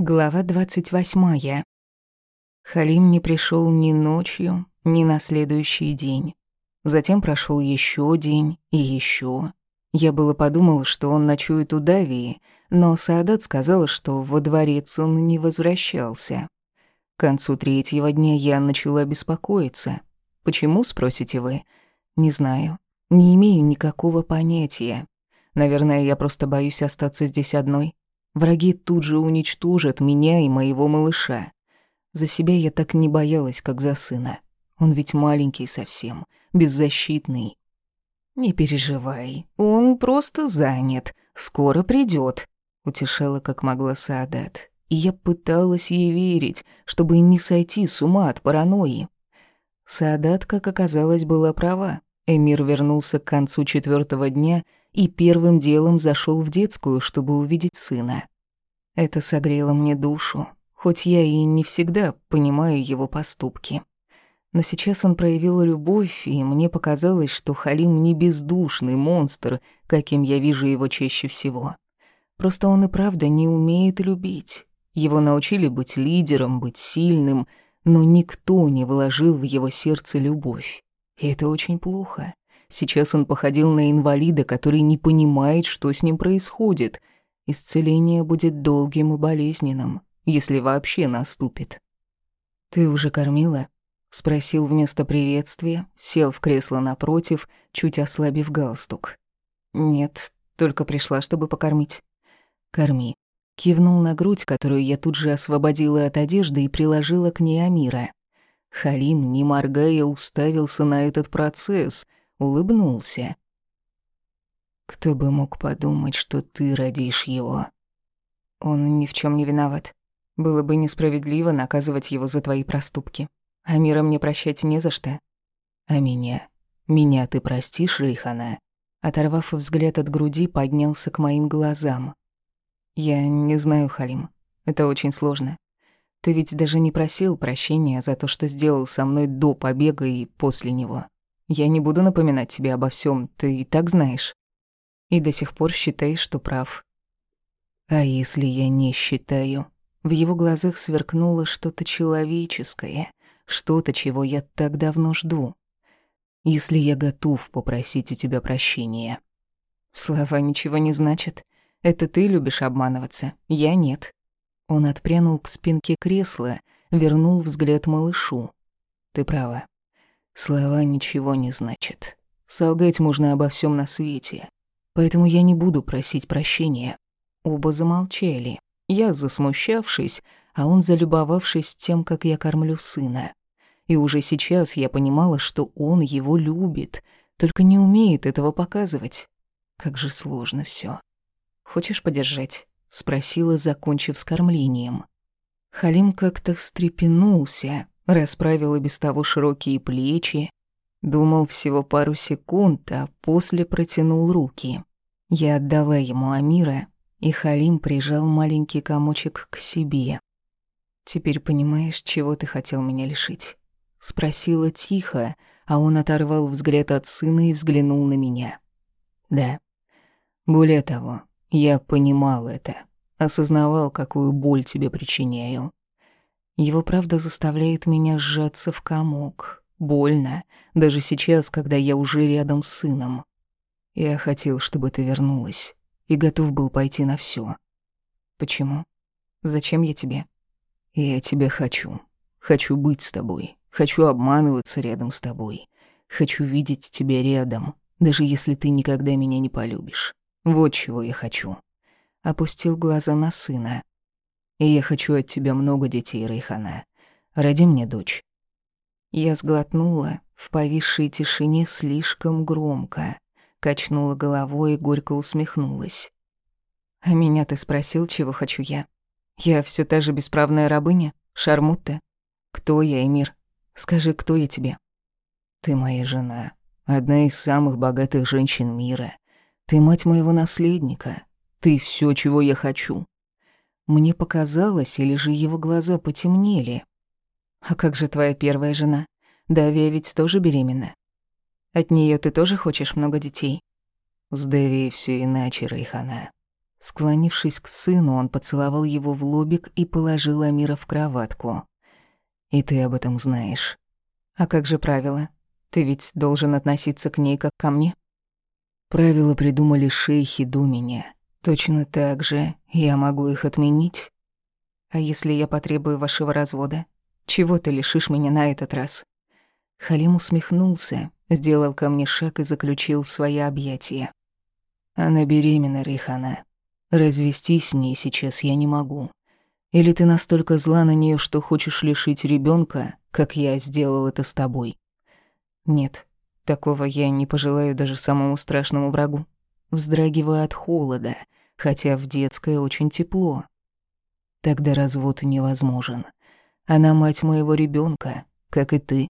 Глава двадцать восьмая. Халим не пришел ни ночью, ни на следующий день. Затем прошел еще день и еще. Я было подумал, что он ночует у Давии, но Саадат сказала, что во дворец он не возвращался. К концу третьего дня я начала беспокоиться. Почему, спросите вы? Не знаю. Не имею никакого понятия. Наверное, я просто боюсь остаться здесь одной. Враги тут же уничтожат меня и моего малыша. За себя я так не боялась, как за сына. Он ведь маленький совсем, беззащитный. «Не переживай, он просто занят, скоро придет, утешала как могла Саадат. И я пыталась ей верить, чтобы не сойти с ума от паранойи. Саадат, как оказалось, была права. Эмир вернулся к концу четвертого дня и первым делом зашел в детскую, чтобы увидеть сына. Это согрело мне душу, хоть я и не всегда понимаю его поступки. Но сейчас он проявил любовь, и мне показалось, что Халим не бездушный монстр, каким я вижу его чаще всего. Просто он и правда не умеет любить. Его научили быть лидером, быть сильным, но никто не вложил в его сердце любовь. И это очень плохо. Сейчас он походил на инвалида, который не понимает, что с ним происходит. Исцеление будет долгим и болезненным, если вообще наступит. «Ты уже кормила?» — спросил вместо приветствия, сел в кресло напротив, чуть ослабив галстук. «Нет, только пришла, чтобы покормить». «Корми». Кивнул на грудь, которую я тут же освободила от одежды и приложила к ней Амира. Халим, не моргая, уставился на этот процесс — улыбнулся. «Кто бы мог подумать, что ты родишь его?» «Он ни в чем не виноват. Было бы несправедливо наказывать его за твои проступки. А мира мне прощать не за что. А меня? Меня ты простишь, Рейхана?» Оторвав взгляд от груди, поднялся к моим глазам. «Я не знаю, Халим. Это очень сложно. Ты ведь даже не просил прощения за то, что сделал со мной до побега и после него. Я не буду напоминать тебе обо всем, ты и так знаешь. И до сих пор считаешь, что прав. А если я не считаю? В его глазах сверкнуло что-то человеческое, что-то, чего я так давно жду. Если я готов попросить у тебя прощения. Слова ничего не значат. Это ты любишь обманываться, я нет. Он отпрянул к спинке кресла, вернул взгляд малышу. Ты права. Слова ничего не значат. Солгать можно обо всем на свете. Поэтому я не буду просить прощения. Оба замолчали. Я засмущавшись, а он залюбовавшись тем, как я кормлю сына. И уже сейчас я понимала, что он его любит, только не умеет этого показывать. Как же сложно все. «Хочешь подержать?» — спросила, закончив с кормлением. Халим как-то встрепенулся, расправил и без того широкие плечи. Думал всего пару секунд, а после протянул руки. Я отдала ему Амира, и Халим прижал маленький комочек к себе. «Теперь понимаешь, чего ты хотел меня лишить?» Спросила тихо, а он оторвал взгляд от сына и взглянул на меня. «Да. Более того, я понимал это, осознавал, какую боль тебе причиняю. Его правда заставляет меня сжаться в комок. Больно, даже сейчас, когда я уже рядом с сыном. Я хотел, чтобы ты вернулась, и готов был пойти на все. Почему? Зачем я тебе? Я тебя хочу. Хочу быть с тобой. Хочу обманываться рядом с тобой. Хочу видеть тебя рядом, даже если ты никогда меня не полюбишь. Вот чего я хочу. Опустил глаза на сына. И я хочу от тебя много детей, Рейхана. Роди мне дочь». Я сглотнула, в повисшей тишине слишком громко, качнула головой и горько усмехнулась. «А меня ты спросил, чего хочу я? Я все та же бесправная рабыня? Шармутта? Кто я, Эмир? Скажи, кто я тебе?» «Ты моя жена, одна из самых богатых женщин мира. Ты мать моего наследника. Ты все, чего я хочу. Мне показалось, или же его глаза потемнели. «А как же твоя первая жена? Давия ведь тоже беременна. От нее ты тоже хочешь много детей?» «С Давией все иначе, Райхана. Склонившись к сыну, он поцеловал его в лобик и положил Амира в кроватку. «И ты об этом знаешь. А как же правила? Ты ведь должен относиться к ней как ко мне?» Правила придумали шейхи до меня. Точно так же я могу их отменить. А если я потребую вашего развода? Чего ты лишишь меня на этот раз? Халим усмехнулся, сделал ко мне шаг и заключил в свои объятия. Она беременна, Рейхана. Развестись с ней сейчас я не могу. Или ты настолько зла на нее, что хочешь лишить ребенка, как я сделал это с тобой? Нет, такого я не пожелаю даже самому страшному врагу. Вздрагиваю от холода, хотя в детской очень тепло. Тогда развод невозможен. Она мать моего ребенка, как и ты.